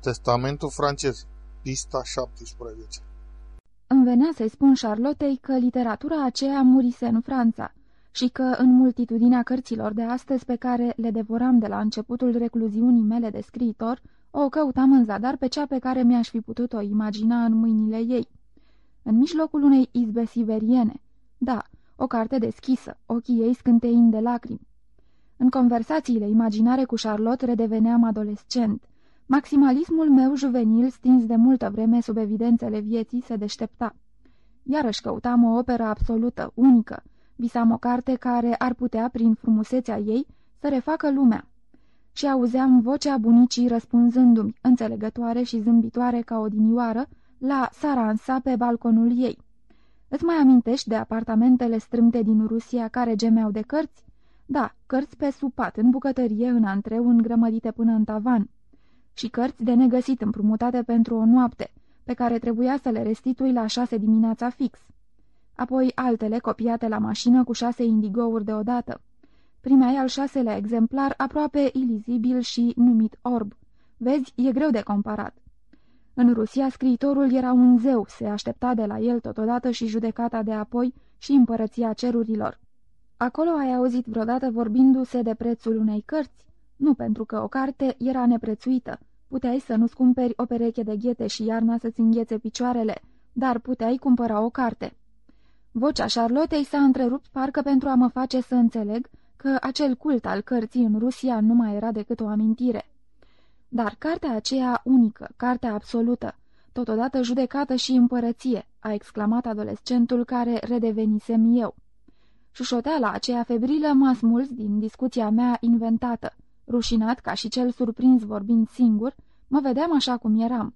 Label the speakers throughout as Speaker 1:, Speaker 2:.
Speaker 1: Testamentul francez, pista 17
Speaker 2: Îmi venea să-i spun Charlottei că literatura aceea murise în Franța și că în multitudinea cărților de astăzi pe care le devoram de la începutul recluziunii mele de scriitor, o căutam în zadar pe cea pe care mi-aș fi putut-o imagina în mâinile ei. În mijlocul unei izbe siberiene. Da, o carte deschisă, ochii ei scânteind de lacrimi. În conversațiile imaginare cu Charlotte redeveneam adolescent. Maximalismul meu juvenil, stins de multă vreme sub evidențele vieții, se deștepta. Iarăși căutam o operă absolută, unică. Visam o carte care ar putea, prin frumusețea ei, să refacă lumea. Și auzeam vocea bunicii răspunzându-mi, înțelegătoare și zâmbitoare ca o dinioară, la Saransa pe balconul ei. Îți mai amintești de apartamentele strâmte din Rusia care gemeau de cărți? Da, cărți pe supat, în bucătărie, în antreu, îngrămădite până în tavan. Și cărți de negăsit împrumutate pentru o noapte, pe care trebuia să le restitui la șase dimineața fix. Apoi altele copiate la mașină cu șase indigouri deodată. Primea al șaselea exemplar, aproape ilizibil și numit orb. Vezi, e greu de comparat. În Rusia, scriitorul era un zeu, se aștepta de la el totodată și judecata de apoi și împărăția cerurilor. Acolo ai auzit vreodată vorbindu-se de prețul unei cărți? Nu pentru că o carte era neprețuită. Puteai să nu-ți cumperi o pereche de ghete și iarna să-ți înghețe picioarele, dar puteai cumpăra o carte. Vocea Charlottei s-a întrerupt parcă pentru a mă face să înțeleg că acel cult al cărții în Rusia nu mai era decât o amintire. Dar cartea aceea unică, cartea absolută, totodată judecată și împărăție, a exclamat adolescentul care redevenisem eu. Șușoteala aceea febrilă m-a smuls din discuția mea inventată. Rușinat ca și cel surprins vorbind singur, mă vedeam așa cum eram.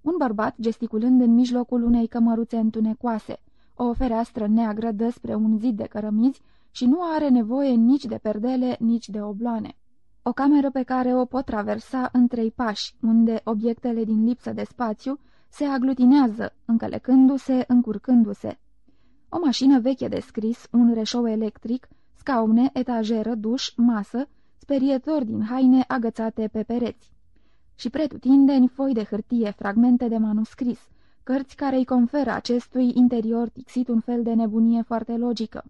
Speaker 2: Un bărbat gesticulând în mijlocul unei cămăruțe întunecoase. O fereastră neagră dă spre un zid de cărămizi și nu are nevoie nici de perdele, nici de obloane. O cameră pe care o pot traversa în trei pași, unde obiectele din lipsă de spațiu se aglutinează, încălecându-se, încurcându-se. O mașină veche de scris, un reșou electric, scaune, etajeră, duș, masă, sperietori din haine agățate pe pereți. Și pretutindeni foi de hârtie, fragmente de manuscris, cărți care îi conferă acestui interior tixit un fel de nebunie foarte logică.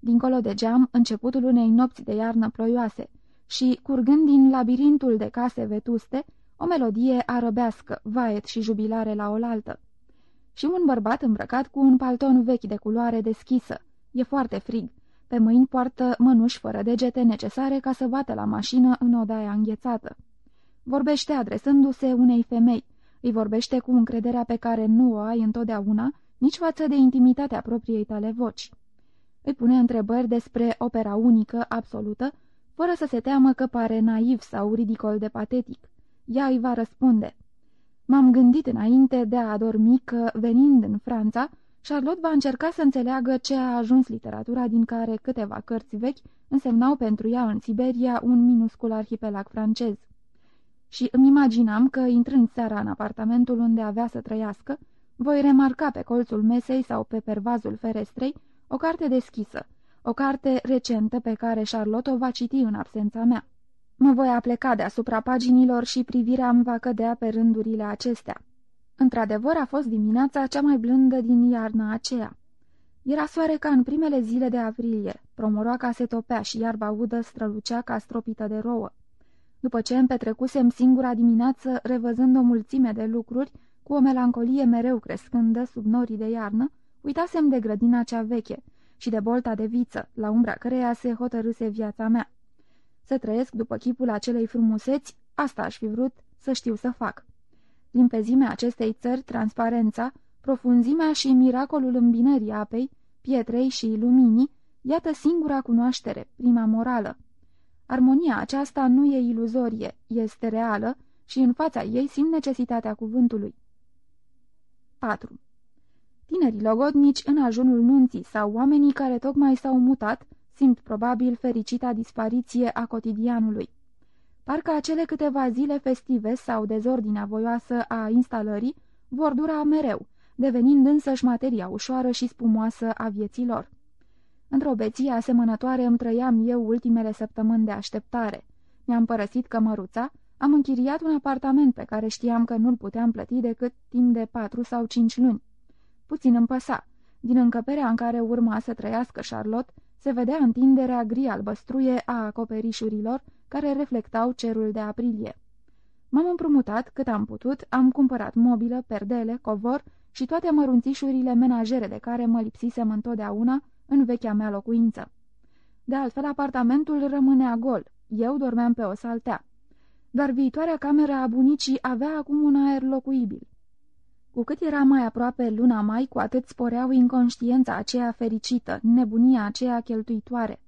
Speaker 2: Dincolo de geam, începutul unei nopți de iarnă ploioase și, curgând din labirintul de case vetuste, o melodie arăbească, vaet și jubilare la oaltă. Și un bărbat îmbrăcat cu un palton vechi de culoare deschisă. E foarte frig. Pe mâini poartă mănuși fără degete necesare ca să bată la mașină în odaia înghețată. Vorbește adresându-se unei femei. Îi vorbește cu încrederea pe care nu o ai întotdeauna, nici față de intimitatea propriei tale voci. Îi pune întrebări despre opera unică, absolută, fără să se teamă că pare naiv sau ridicol de patetic. Ea îi va răspunde. M-am gândit înainte de a adormi că, venind în Franța, Charlotte va încerca să înțeleagă ce a ajuns literatura din care câteva cărți vechi însemnau pentru ea în Siberia un minuscul arhipelag francez. Și îmi imaginam că, intrând seara în apartamentul unde avea să trăiască, voi remarca pe colțul mesei sau pe pervazul ferestrei o carte deschisă, o carte recentă pe care Charlotte o va citi în absența mea. Mă voi apleca deasupra paginilor și privirea îmi va cădea pe rândurile acestea. Într-adevăr, a fost dimineața cea mai blândă din iarna aceea. Era soare ca în primele zile de aprilie, promoroaca se topea și iarba udă strălucea ca stropită de rouă. După ce îmi petrecusem singura dimineață, revăzând o mulțime de lucruri, cu o melancolie mereu crescândă sub norii de iarnă, uitasem de grădina cea veche și de bolta de viță, la umbra căreia se hotărâse viața mea. Să trăiesc după chipul acelei frumuseți, asta aș fi vrut să știu să fac. Limpezimea acestei țări, transparența, profunzimea și miracolul îmbinării apei, pietrei și luminii, iată singura cunoaștere, prima morală. Armonia aceasta nu e iluzorie, este reală și în fața ei simt necesitatea cuvântului. 4. Tinerii logodnici în ajunul nunții sau oamenii care tocmai s-au mutat simt probabil fericita dispariție a cotidianului. Parcă acele câteva zile festive sau dezordinea voioasă a instalării vor dura mereu, devenind însăși materia ușoară și spumoasă a vieților. Într-o beție asemănătoare îmi trăiam eu ultimele săptămâni de așteptare. Mi-am părăsit cămăruța, am închiriat un apartament pe care știam că nu-l puteam plăti decât timp de patru sau cinci luni. Puțin îmi păsa. Din încăperea în care urma să trăiască Charlotte, se vedea întinderea gri albăstruie a acoperișurilor care reflectau cerul de aprilie. M-am împrumutat cât am putut, am cumpărat mobilă, perdele, covor și toate mărunțișurile menajere de care mă lipsisem întotdeauna în vechea mea locuință. De altfel, apartamentul rămânea gol. Eu dormeam pe o saltea. Dar viitoarea cameră a bunicii avea acum un aer locuibil. Cu cât era mai aproape luna mai, cu atât sporeau inconștiența aceea fericită, nebunia aceea cheltuitoare.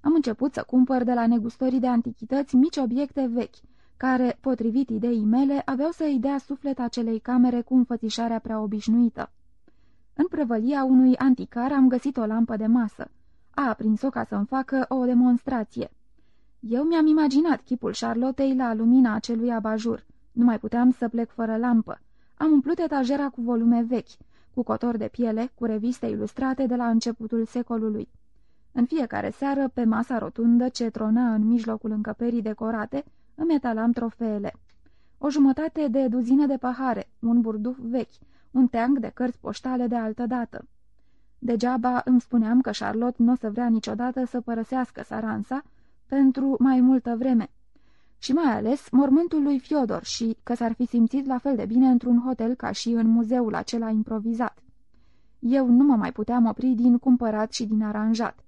Speaker 2: Am început să cumpăr de la negustorii de antichități mici obiecte vechi, care, potrivit ideii mele, aveau să-i dea suflet acelei camere cu înfățișarea prea obișnuită. În prăvălia unui anticar am găsit o lampă de masă. A aprins-o ca să-mi facă o demonstrație. Eu mi-am imaginat chipul Charlottei la lumina acelui abajur. Nu mai puteam să plec fără lampă. Am umplut etajera cu volume vechi, cu cotor de piele, cu reviste ilustrate de la începutul secolului. În fiecare seară, pe masa rotundă ce trona în mijlocul încăperii decorate, îmi etalam trofeele. O jumătate de duzină de pahare, un burduf vechi, un teanc de cărți poștale de altă dată. Degeaba îmi spuneam că Charlotte nu o să vrea niciodată să părăsească Saransa pentru mai multă vreme. Și mai ales mormântul lui Fiodor și că s-ar fi simțit la fel de bine într-un hotel ca și în muzeul acela improvizat. Eu nu mă mai puteam opri din cumpărat și din aranjat.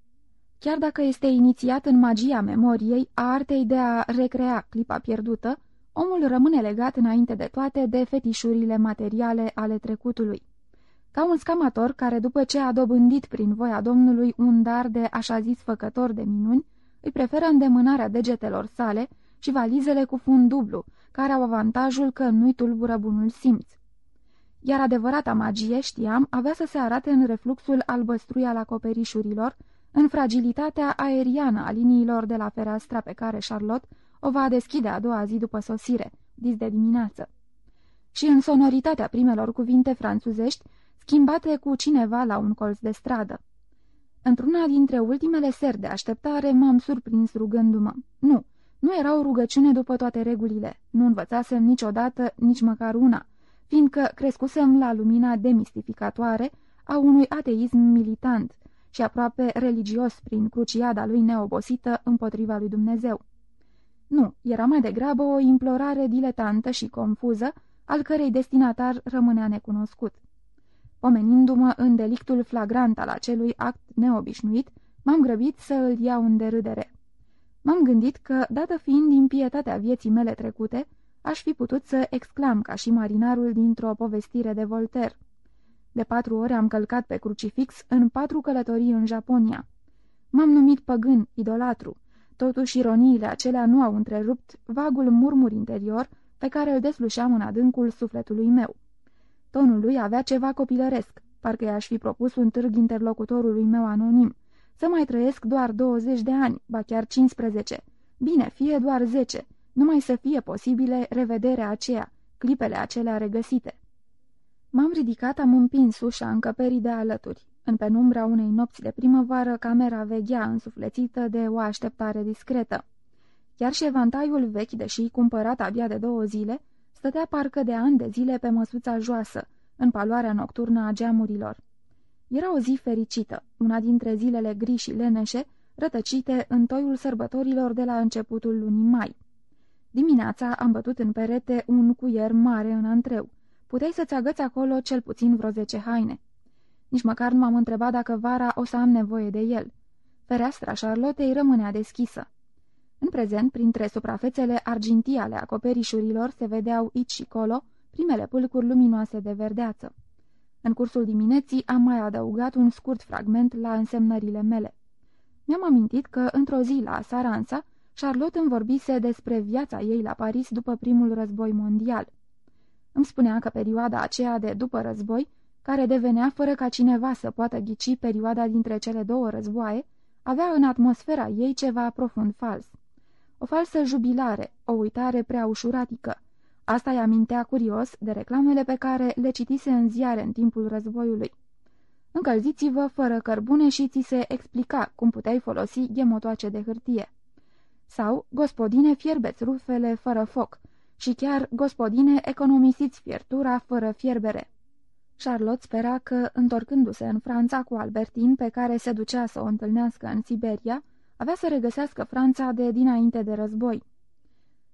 Speaker 2: Chiar dacă este inițiat în magia memoriei, a artei de a recrea clipa pierdută, omul rămâne legat înainte de toate de fetișurile materiale ale trecutului. Ca un scamator care, după ce a dobândit prin voia Domnului un dar de așa zis făcător de minuni, îi preferă îndemânarea degetelor sale și valizele cu fund dublu, care au avantajul că nu-i tulbură bunul simț. Iar adevărata magie, știam, avea să se arate în refluxul albăstrui al acoperișurilor, în fragilitatea aeriană a liniilor de la fereastra pe care Charlotte o va deschide a doua zi după sosire, dis de dimineață. Și în sonoritatea primelor cuvinte franțuzești, schimbate cu cineva la un colț de stradă. Într-una dintre ultimele seri de așteptare m-am surprins rugându-mă. Nu, nu era o rugăciune după toate regulile. Nu învățasem niciodată, nici măcar una, fiindcă crescusem la lumina demistificatoare a unui ateism militant și aproape religios prin cruciada lui neobosită împotriva lui Dumnezeu. Nu, era mai degrabă o implorare diletantă și confuză, al cărei destinatar rămânea necunoscut. Omenindu-mă în delictul flagrant al acelui act neobișnuit, m-am grăbit să îl iau în derâdere. M-am gândit că, dată fiind impietatea vieții mele trecute, aș fi putut să exclam ca și marinarul dintr-o povestire de Voltaire. De patru ore am călcat pe crucifix în patru călătorii în Japonia. M-am numit păgân, idolatru. Totuși, ironiile acelea nu au întrerupt vagul murmur interior pe care îl deslușeam în adâncul sufletului meu. Tonul lui avea ceva copilăresc, parcă i-aș fi propus un târg interlocutorului meu anonim. Să mai trăiesc doar 20 de ani, ba chiar 15. Bine, fie doar 10, numai să fie posibile revederea aceea, clipele acelea regăsite. M-am ridicat, am împins ușa încăperii de alături. În penumbra unei nopți de primăvară, camera veghea însuflețită de o așteptare discretă. Chiar și evantaiul vechi, deși cumpărat abia de două zile, stătea parcă de ani de zile pe măsuța joasă, în paloarea nocturnă a geamurilor. Era o zi fericită, una dintre zilele gri și leneșe, rătăcite în toiul sărbătorilor de la începutul lunii mai. Dimineața am bătut în perete un cuier mare în antreu. Puteai să-ți agăți acolo cel puțin vreo zece haine. Nici măcar nu m-am întrebat dacă vara o să am nevoie de el. Fereastra Charlottei rămânea deschisă. În prezent, printre suprafețele argintii ale acoperișurilor se vedeau aici și colo primele pâlcuri luminoase de verdeață. În cursul dimineții am mai adăugat un scurt fragment la însemnările mele. Mi-am amintit că, într-o zi la Saransa, Charlotte îmi vorbise despre viața ei la Paris după primul război mondial. Îmi spunea că perioada aceea de după război, care devenea fără ca cineva să poată ghici perioada dintre cele două războaie, avea în atmosfera ei ceva profund fals. O falsă jubilare, o uitare prea ușuratică. Asta îi amintea curios de reclamele pe care le citise în ziare în timpul războiului. Încălziți-vă fără cărbune și ți se explica cum puteai folosi ghemotoace de hârtie. Sau, gospodine, fierbeți rufele fără foc și chiar, gospodine, economisiți fiertura fără fierbere. Charlotte spera că, întorcându-se în Franța cu Albertin, pe care se ducea să o întâlnească în Siberia, avea să regăsească Franța de dinainte de război.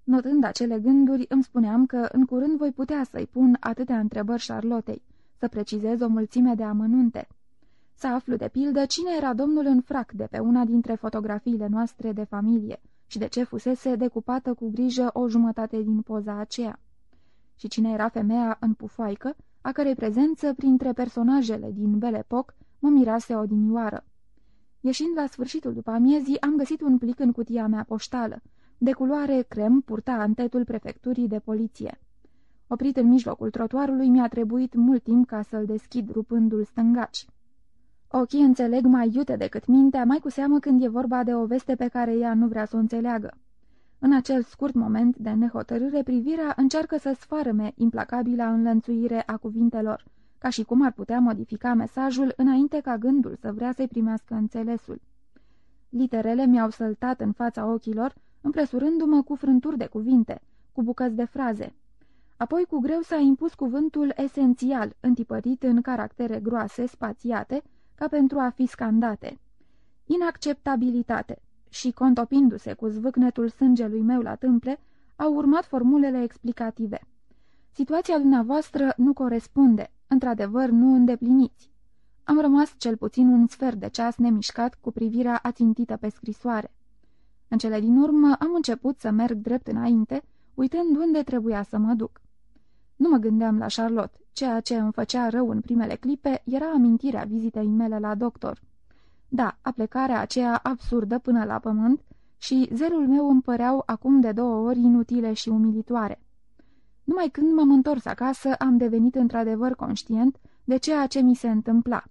Speaker 2: Notând acele gânduri, îmi spuneam că în curând voi putea să-i pun atâtea întrebări Charlottei, să precizez o mulțime de amănunte. Să aflu de pildă cine era domnul în frac de pe una dintre fotografiile noastre de familie și de ce fusese decupată cu grijă o jumătate din poza aceea. Și cine era femeia în pufoaică, a cărei prezență printre personajele din Belle Epoque mă mirase odinioară. Ieșind la sfârșitul după amiezii, am găsit un plic în cutia mea poștală. De culoare crem purta antetul prefecturii de poliție. Oprit în mijlocul trotuarului, mi-a trebuit mult timp ca să-l deschid rupându-l stângaci. Ochii înțeleg mai iute decât mintea, mai cu seamă când e vorba de o veste pe care ea nu vrea să o înțeleagă. În acel scurt moment de nehotărâre, privirea încearcă să sfarăme implacabila înlănțuire a cuvintelor, ca și cum ar putea modifica mesajul înainte ca gândul să vrea să-i primească înțelesul. Literele mi-au săltat în fața ochilor, împresurându-mă cu frânturi de cuvinte, cu bucăți de fraze. Apoi cu greu s-a impus cuvântul esențial, întipărit în caractere groase, spațiate, ca pentru a fi scandate. Inacceptabilitate și, contopindu-se cu zvâcnetul sângelui meu la tâmple, au urmat formulele explicative. Situația dumneavoastră nu corespunde, într-adevăr nu îndepliniți. Am rămas cel puțin un sfert de ceas nemișcat cu privirea ațintită pe scrisoare. În cele din urmă am început să merg drept înainte, uitând unde trebuia să mă duc. Nu mă gândeam la Charlotte. Ceea ce îmi făcea rău în primele clipe era amintirea vizitei mele la doctor. Da, aplecarea aceea absurdă până la pământ și zelul meu îmi păreau acum de două ori inutile și umilitoare. Numai când m-am întors acasă, am devenit într-adevăr conștient de ceea ce mi se întâmpla.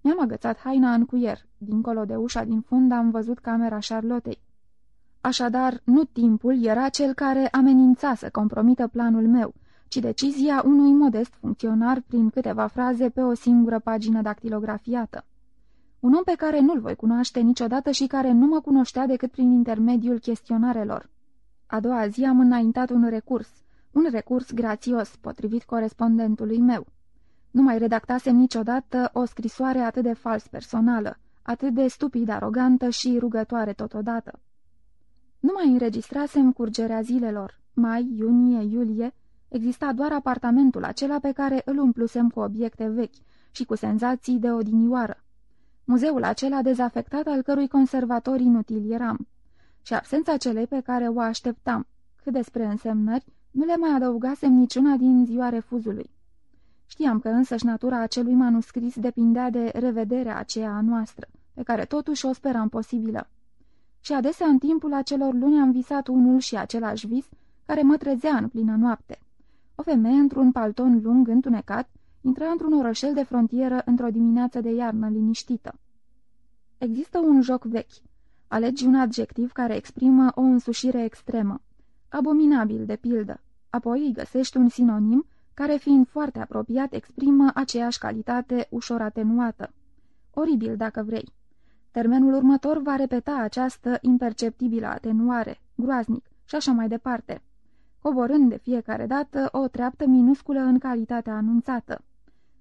Speaker 2: Mi-am agățat haina în cuier. Dincolo de ușa din fund am văzut camera Charlottei. Așadar, nu timpul era cel care amenința să compromită planul meu, ci decizia unui modest funcționar prin câteva fraze pe o singură pagină dactilografiată. Un om pe care nu-l voi cunoaște niciodată și care nu mă cunoștea decât prin intermediul chestionarelor. A doua zi am înaintat un recurs, un recurs grațios, potrivit corespondentului meu. Nu mai redactasem niciodată o scrisoare atât de fals personală, atât de stupid arogantă și rugătoare totodată. Nu mai înregistrasem curgerea zilelor, mai, iunie, iulie, Exista doar apartamentul acela pe care îl umplusem cu obiecte vechi și cu senzații de odinioară. Muzeul acela dezafectat al cărui conservator inutil eram. Și absența celei pe care o așteptam. Cât despre însemnări, nu le mai adăugasem niciuna din ziua refuzului. Știam că însăși natura acelui manuscris depindea de revederea aceea a noastră, pe care totuși o speram posibilă. Și adesea în timpul acelor luni am visat unul și același vis, care mă trezea în plină noapte. O femeie, într-un palton lung întunecat, intra într-un orășel de frontieră într-o dimineață de iarnă liniștită. Există un joc vechi. Alegi un adjectiv care exprimă o însușire extremă. Abominabil, de pildă. Apoi îi găsești un sinonim care, fiind foarte apropiat, exprimă aceeași calitate ușor atenuată. Oribil, dacă vrei. Termenul următor va repeta această imperceptibilă atenuare, groaznic, și așa mai departe coborând de fiecare dată o treaptă minusculă în calitatea anunțată.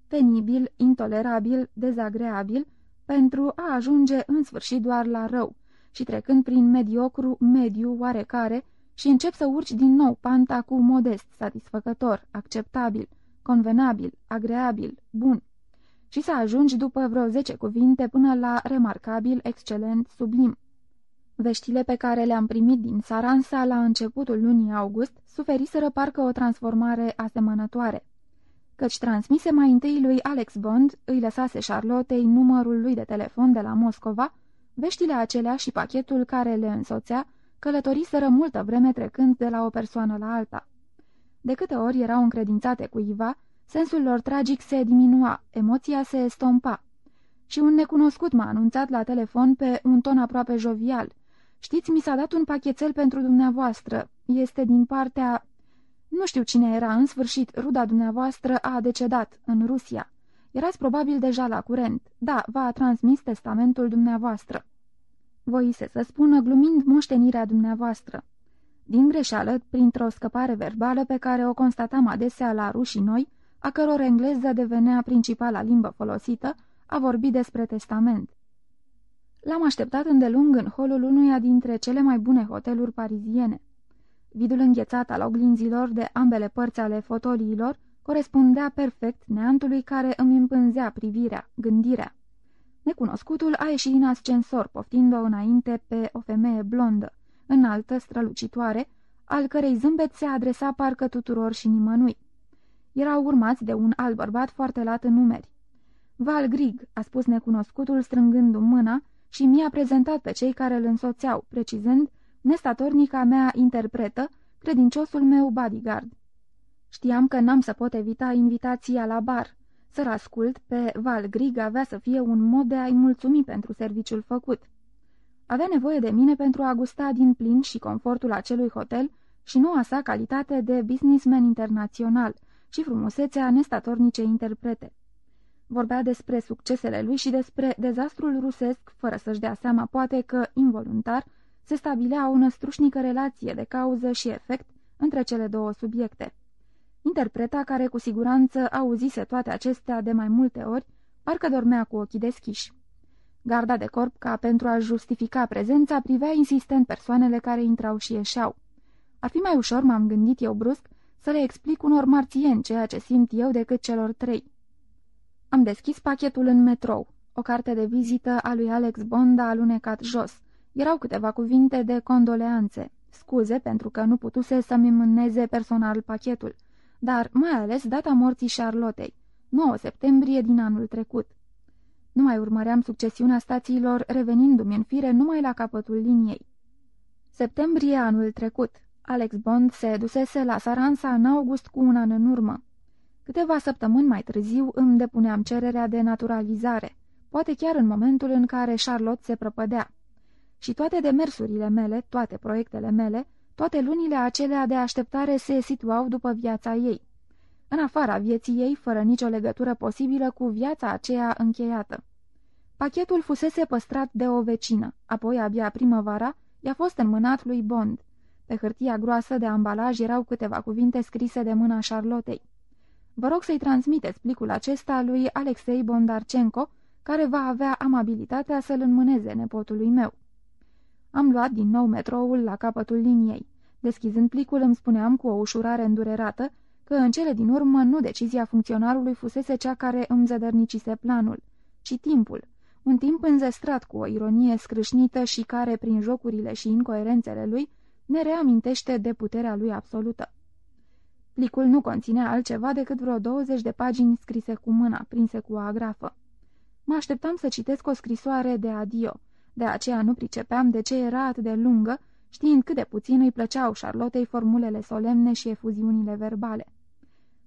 Speaker 2: Penibil, intolerabil, dezagreabil, pentru a ajunge în sfârșit doar la rău și trecând prin mediocru, mediu, oarecare, și încep să urci din nou panta cu modest, satisfăcător, acceptabil, convenabil, agreabil, bun, și să ajungi după vreo zece cuvinte până la remarcabil, excelent, sublim. Veștile pe care le-am primit din Saransa la începutul lunii august suferiseră parcă o transformare asemănătoare. Căci transmise mai întâi lui Alex Bond, îi lăsase Charlottei numărul lui de telefon de la Moscova, veștile acelea și pachetul care le însoțea călătoriseră multă vreme trecând de la o persoană la alta. De câte ori erau încredințate cuiva, sensul lor tragic se diminua, emoția se estompa. Și un necunoscut m-a anunțat la telefon pe un ton aproape jovial – Știți, mi s-a dat un pachetel pentru dumneavoastră. Este din partea... Nu știu cine era, în sfârșit, ruda dumneavoastră a decedat, în Rusia. Erați probabil deja la curent. Da, v-a transmis testamentul dumneavoastră. voise să spună glumind moștenirea dumneavoastră. Din greșeală, printr-o scăpare verbală pe care o constatam adesea la rușii noi, a căror engleză devenea principala limbă folosită, a vorbit despre testament. L-am așteptat îndelung în holul unuia dintre cele mai bune hoteluri pariziene. Vidul înghețat al oglinzilor de ambele părți ale fotoliilor corespundea perfect neantului care îmi împânzea privirea, gândirea. Necunoscutul a ieșit din ascensor, poftind-o înainte pe o femeie blondă, înaltă, strălucitoare, al cărei zâmbet se adresa parcă tuturor și nimănui. Erau urmați de un alt bărbat foarte lat în numeri. Val Grig, a spus necunoscutul strângându-mi mâna și mi-a prezentat pe cei care îl însoțeau, precizând, nestatornica mea interpretă, credinciosul meu bodyguard. Știam că n-am să pot evita invitația la bar. Să-l ascult pe Val Grig avea să fie un mod de a-i mulțumi pentru serviciul făcut. Avea nevoie de mine pentru a gusta din plin și confortul acelui hotel și noua sa calitate de businessman internațional și frumusețea nestatornice interprete. Vorbea despre succesele lui și despre dezastrul rusesc, fără să-și dea seama, poate că, involuntar, se stabilea o năstrușnică relație de cauză și efect între cele două subiecte. Interpreta, care cu siguranță auzise toate acestea de mai multe ori, parcă dormea cu ochii deschiși. Garda de corp, ca pentru a justifica prezența, privea insistent persoanele care intrau și ieșeau. Ar fi mai ușor, m-am gândit eu brusc, să le explic unor marțieni ceea ce simt eu decât celor trei. Am deschis pachetul în metrou. O carte de vizită a lui Alex Bond a alunecat jos. Erau câteva cuvinte de condoleanțe. Scuze pentru că nu putuse să-mi mâneze personal pachetul, dar mai ales data morții Charlottei, 9 septembrie din anul trecut. Nu mai urmăream succesiunea stațiilor, revenindu-mi în fire numai la capătul liniei. Septembrie anul trecut. Alex Bond se dusese la Saransa în august cu un an în urmă. Câteva săptămâni mai târziu îmi depuneam cererea de naturalizare, poate chiar în momentul în care Charlotte se prăpădea. Și toate demersurile mele, toate proiectele mele, toate lunile acelea de așteptare se situau după viața ei. În afara vieții ei, fără nicio legătură posibilă cu viața aceea încheiată. Pachetul fusese păstrat de o vecină, apoi abia primăvara i-a fost înmânat lui Bond. Pe hârtia groasă de ambalaj erau câteva cuvinte scrise de mâna Charlottei. Vă rog să-i transmiteți plicul acesta lui Alexei Bondarcenco, care va avea amabilitatea să-l înmâneze nepotului meu. Am luat din nou metroul la capătul liniei. Deschizând plicul îmi spuneam cu o ușurare îndurerată că în cele din urmă nu decizia funcționarului fusese cea care îmi zădărnicise planul, ci timpul, un timp înzestrat cu o ironie scrâșnită și care, prin jocurile și incoerențele lui, ne reamintește de puterea lui absolută. Plicul nu conținea altceva decât vreo 20 de pagini scrise cu mâna, prinse cu o agrafă. Mă așteptam să citesc o scrisoare de adio, de aceea nu pricepeam de ce era atât de lungă, știind cât de puțin îi plăceau Charlottei formulele solemne și efuziunile verbale.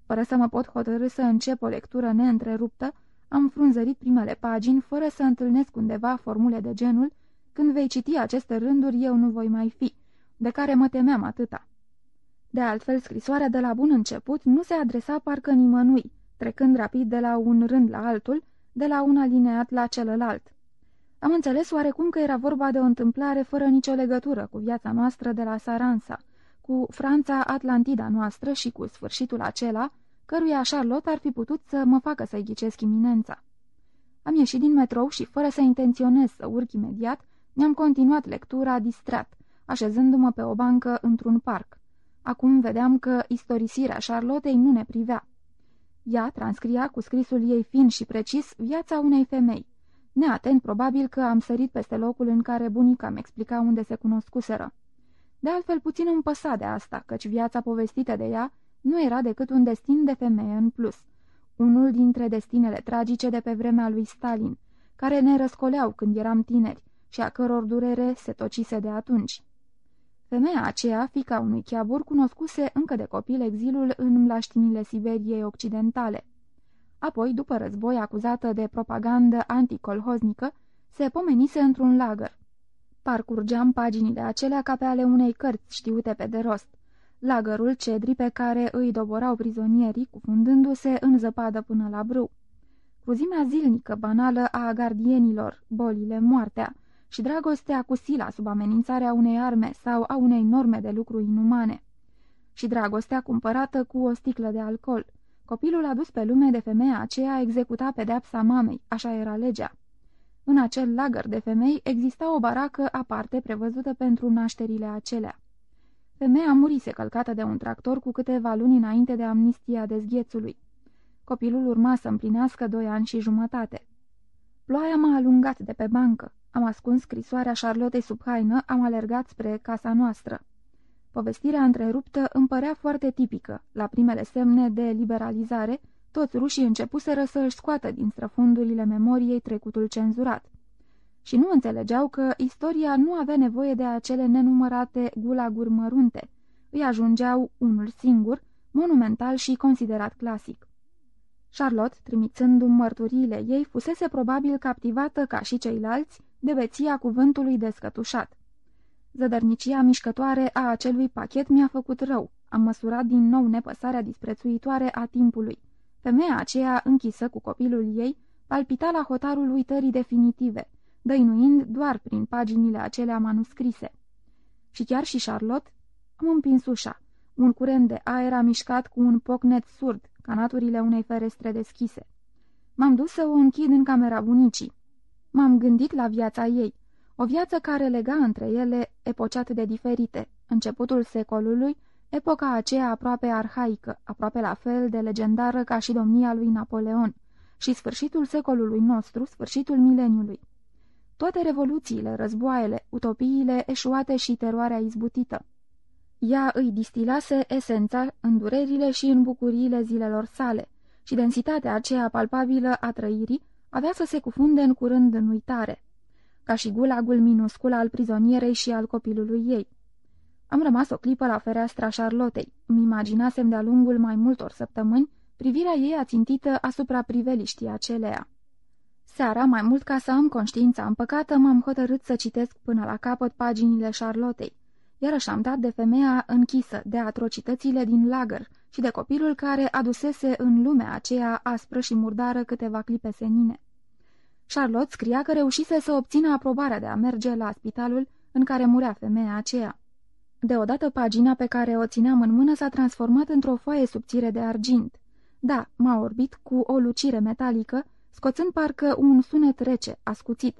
Speaker 2: Fără să mă pot hotărâ să încep o lectură neîntreruptă, am frunzărit primele pagini fără să întâlnesc undeva formule de genul Când vei citi aceste rânduri, eu nu voi mai fi, de care mă temeam atâta. De altfel, scrisoarea de la bun început nu se adresa parcă nimănui, trecând rapid de la un rând la altul, de la un alineat la celălalt. Am înțeles oarecum că era vorba de o întâmplare fără nicio legătură cu viața noastră de la Saransa, cu Franța Atlantida noastră și cu sfârșitul acela, căruia Charlotte ar fi putut să mă facă să-i ghicesc iminența. Am ieșit din metrou și, fără să intenționez să urc imediat, mi-am continuat lectura distrat, așezându-mă pe o bancă într-un parc. Acum vedeam că istorisirea Charlottei nu ne privea. Ea transcria cu scrisul ei fin și precis viața unei femei. Neatent probabil că am sărit peste locul în care bunica îmi explica unde se cunoscuseră. De altfel puțin îmi păsa de asta, căci viața povestită de ea nu era decât un destin de femeie în plus, unul dintre destinele tragice de pe vremea lui Stalin, care ne răscoleau când eram tineri și a căror durere se tocise de atunci. Femeia aceea, fica unui chiabur, cunoscuse încă de copil exilul în mlaștinile Siberiei Occidentale. Apoi, după război acuzată de propagandă anticolhoznică, se pomenise într-un lagăr. Parcurgeam paginile acelea ca pe ale unei cărți știute pe de rost. Lagărul cedri pe care îi doborau prizonierii, cufundându-se în zăpadă până la brâu. Cruzimea zilnică, banală a gardienilor, bolile, moartea, și dragostea cu sila sub amenințarea unei arme sau a unei norme de lucru inumane. Și dragostea cumpărată cu o sticlă de alcool. Copilul adus pe lume de femeia aceea executa pedeapsa mamei, așa era legea. În acel lagăr de femei exista o baracă aparte prevăzută pentru nașterile acelea. Femeia murise călcată de un tractor cu câteva luni înainte de amnistia dezghețului. Copilul urma să împlinească doi ani și jumătate. Ploaia m-a alungat de pe bancă. Am ascuns scrisoarea Charlottei sub haină, am alergat spre casa noastră. Povestirea întreruptă îmi părea foarte tipică. La primele semne de liberalizare, toți rușii începuseră să își scoată din străfundurile memoriei trecutul cenzurat. Și nu înțelegeau că istoria nu avea nevoie de acele nenumărate gulaguri mărunte. Îi ajungeau unul singur, monumental și considerat clasic. Charlotte, trimițându-mi mărturiile ei, fusese probabil captivată, ca și ceilalți, de beția cuvântului descătușat. Zădărnicia mișcătoare a acelui pachet mi-a făcut rău. Am măsurat din nou nepăsarea disprețuitoare a timpului. Femeia aceea, închisă cu copilul ei, palpita la hotarul uitării definitive, dăinuind doar prin paginile acelea manuscrise. Și chiar și Charlotte am împins ușa. Un curent de aer a mișcat cu un pocnet surd, canaturile unei ferestre deschise. M-am dus să o închid în camera bunicii. M-am gândit la viața ei, o viață care lega între ele epoci de diferite, începutul secolului, epoca aceea aproape arhaică, aproape la fel de legendară ca și domnia lui Napoleon, și sfârșitul secolului nostru, sfârșitul mileniului. Toate revoluțiile, războaiele, utopiile eșuate și teroarea izbutită. Ea îi distilase esența în durerile și în bucuriile zilelor sale și densitatea aceea palpabilă a trăirii avea să se cufunde în curând în uitare, ca și gulagul minuscul al prizonierei și al copilului ei. Am rămas o clipă la fereastra Charlottei. Îmi imaginasem de-a lungul mai multor săptămâni privirea ei ațintită asupra priveliștii acelea. Seara, mai mult ca să am conștiința împăcată, m-am hotărât să citesc până la capăt paginile Charlottei iarăși am dat de femeia închisă, de atrocitățile din lagăr și de copilul care adusese în lumea aceea aspră și murdară câteva clipe senine. Charlotte scria că reușise să obțină aprobarea de a merge la spitalul în care murea femeia aceea. Deodată pagina pe care o țineam în mână s-a transformat într-o foaie subțire de argint. Da, m-a orbit cu o lucire metalică, scoțând parcă un sunet rece, ascuțit.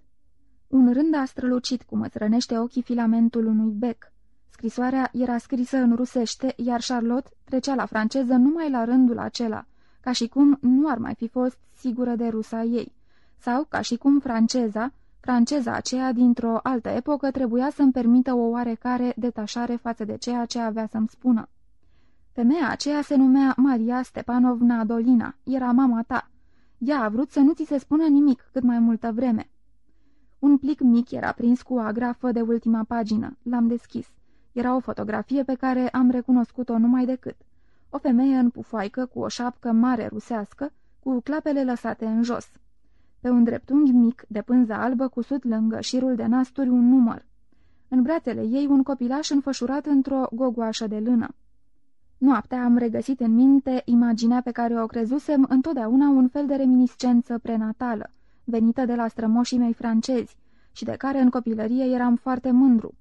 Speaker 2: Un rând a strălucit cum îți rănește ochii filamentul unui bec. Scrisoarea era scrisă în rusește, iar Charlotte trecea la franceză numai la rândul acela, ca și cum nu ar mai fi fost sigură de rusa ei, sau ca și cum franceza, franceza aceea dintr-o altă epocă trebuia să-mi permită o oarecare detașare față de ceea ce avea să-mi spună. Femeia aceea se numea Maria Stepanovna Dolina, era mama ta. Ea a vrut să nu ți se spună nimic cât mai multă vreme. Un plic mic era prins cu o agrafă de ultima pagină. L-am deschis. Era o fotografie pe care am recunoscut-o numai decât. O femeie în pufoaică, cu o șapcă mare rusească, cu clapele lăsate în jos. Pe un dreptunghi mic, de pânză albă, cusut lângă șirul de nasturi un număr. În brațele ei un copilaș înfășurat într-o gogoașă de lână. Noaptea am regăsit în minte imaginea pe care o crezusem întotdeauna un fel de reminiscență prenatală, venită de la strămoșii mei francezi, și de care în copilărie eram foarte mândru.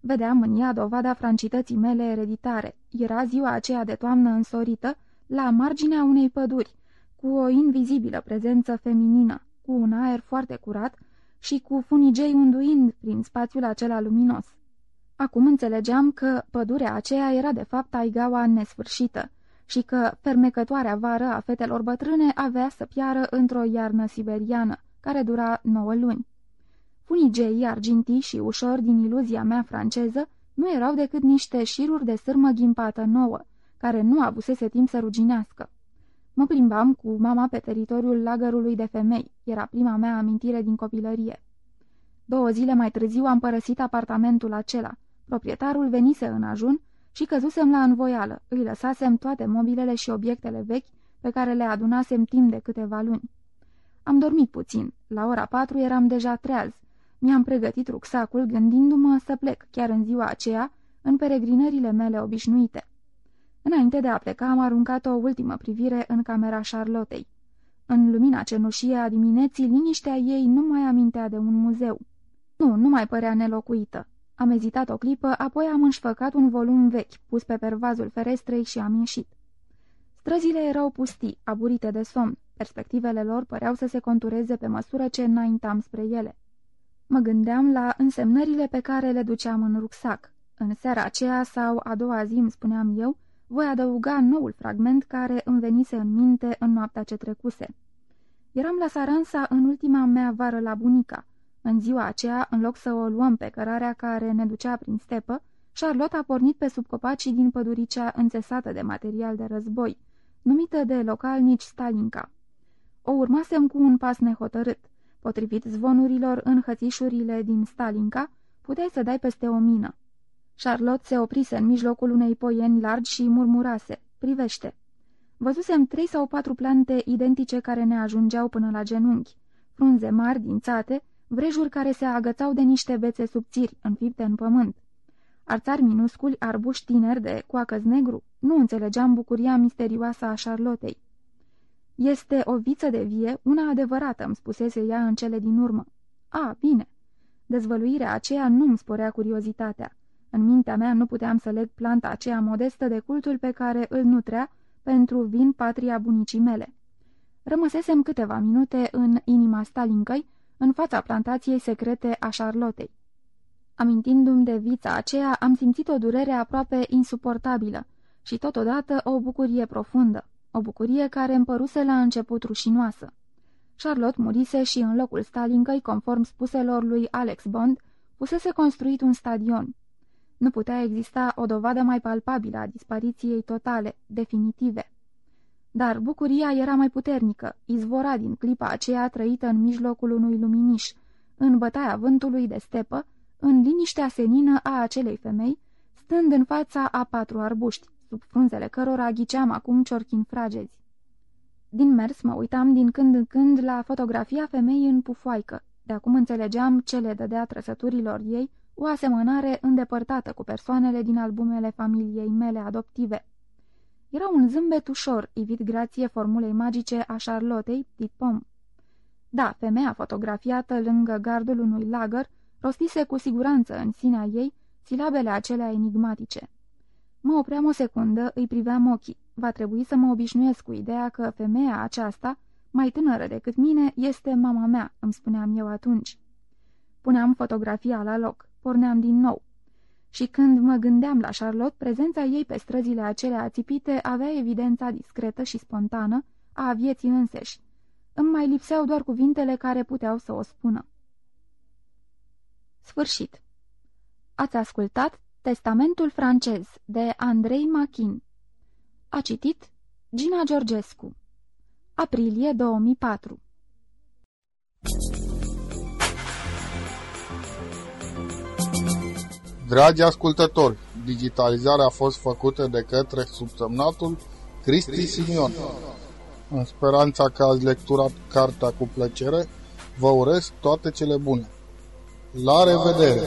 Speaker 2: Vedeam în ea dovada francității mele ereditare. Era ziua aceea de toamnă însorită, la marginea unei păduri, cu o invizibilă prezență feminină, cu un aer foarte curat și cu funigei unduind prin spațiul acela luminos. Acum înțelegeam că pădurea aceea era de fapt aigaua nesfârșită și că fermecătoarea vară a fetelor bătrâne avea să piară într-o iarnă siberiană, care dura nouă luni. Funigeii argintii și ușor din iluzia mea franceză nu erau decât niște șiruri de sârmă ghimpată nouă, care nu avusese timp să ruginească. Mă plimbam cu mama pe teritoriul lagărului de femei, era prima mea amintire din copilărie. Două zile mai târziu am părăsit apartamentul acela. Proprietarul venise în ajun și căzusem la învoială, îi lăsasem toate mobilele și obiectele vechi pe care le adunasem timp de câteva luni. Am dormit puțin, la ora patru eram deja treaz mi-am pregătit rucsacul gândindu-mă să plec chiar în ziua aceea, în peregrinările mele obișnuite. Înainte de a pleca, am aruncat o ultimă privire în camera Charlottei. În lumina cenușie a dimineții, liniștea ei nu mai amintea de un muzeu. Nu, nu mai părea nelocuită. Am ezitat o clipă, apoi am înșfăcat un volum vechi, pus pe pervazul ferestrei și am ieșit. Străzile erau pustii, aburite de somn. Perspectivele lor păreau să se contureze pe măsură ce înaintam spre ele. Mă gândeam la însemnările pe care le duceam în rucsac. În seara aceea sau a doua zi, îmi spuneam eu, voi adăuga noul fragment care îmi venise în minte în noaptea ce trecuse. Eram la Saransa în ultima mea vară la bunica. În ziua aceea, în loc să o luăm pe cărarea care ne ducea prin stepă, Charlotte a pornit pe sub copacii din păduricea înțesată de material de război, numită de localnici Stalinca. O urmasem cu un pas nehotărât. Potrivit zvonurilor în hățișurile din Stalinca, puteai să dai peste o mină. Charlotte se oprise în mijlocul unei poieni largi și murmurase. Privește! Văzusem trei sau patru plante identice care ne ajungeau până la genunchi, frunze mari, dințate, vrejuri care se agățau de niște bețe subțiri, înfipte în pământ. Arțari minusculi, arbuși tineri de coacăz negru, nu înțelegeam bucuria misterioasă a Charlottei. Este o viță de vie, una adevărată, îmi spusese ea în cele din urmă. A, bine. Dezvăluirea aceea nu îmi sporea curiozitatea. În mintea mea nu puteam să leg planta aceea modestă de cultul pe care îl nutrea pentru vin patria bunicii mele. Rămăsesem câteva minute în inima Stalincăi, în fața plantației secrete a Charlottei. Amintindu-mi de vița aceea, am simțit o durere aproape insuportabilă și totodată o bucurie profundă, o bucurie care îmi păruse la început rușinoasă. Charlotte murise și în locul Stalincăi, conform spuselor lui Alex Bond, fusese construit un stadion. Nu putea exista o dovadă mai palpabilă a dispariției totale, definitive. Dar bucuria era mai puternică, izvora din clipa aceea trăită în mijlocul unui luminiș, în bătaia vântului de stepă, în liniștea senină a acelei femei, stând în fața a patru arbuști, sub frunzele cărora ghiceam acum ciorchini fragezi. Din mers mă uitam din când în când la fotografia femeii în pufoaică, de acum înțelegeam ce le dădea trăsăturilor ei o asemănare îndepărtată cu persoanele din albumele familiei mele adoptive. Era un zâmbet ușor, ivit grație formulei magice a Charlottei Pom. Da, femeia fotografiată lângă gardul unui lagăr rostise cu siguranță în sinea ei silabele acelea enigmatice. Mă opream o secundă, îi priveam ochii. Va trebui să mă obișnuiesc cu ideea că femeia aceasta, mai tânără decât mine, este mama mea, îmi spuneam eu atunci. Puneam fotografia la loc, porneam din nou. Și când mă gândeam la Charlotte, prezența ei pe străzile acelea ațipite avea evidența discretă și spontană a vieții înseși. Îmi mai lipseau doar cuvintele care puteau să o spună. Sfârșit. Ați ascultat Testamentul francez de Andrei Machin. A citit Gina Georgescu. Aprilie 2004
Speaker 1: Dragi ascultători, digitalizarea a fost făcută de către subsemnatul Cristi Simion. În speranța că ați lecturat cartea cu plăcere, vă urez toate cele bune. La revedere!